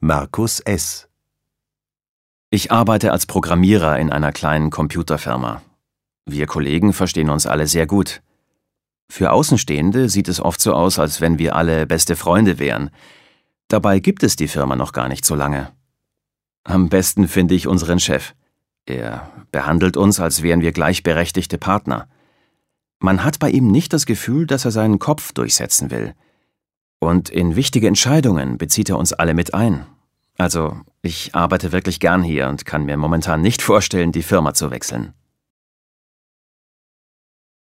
Markus S. Ich arbeite als Programmierer in einer kleinen Computerfirma. Wir Kollegen verstehen uns alle sehr gut. Für Außenstehende sieht es oft so aus, als wenn wir alle beste Freunde wären. Dabei gibt es die Firma noch gar nicht so lange. Am besten finde ich unseren Chef. Er behandelt uns, als wären wir gleichberechtigte Partner. Man hat bei ihm nicht das Gefühl, dass er seinen Kopf durchsetzen will. Und in wichtige Entscheidungen bezieht er uns alle mit ein. Also, ich arbeite wirklich gern hier und kann mir momentan nicht vorstellen, die Firma zu wechseln.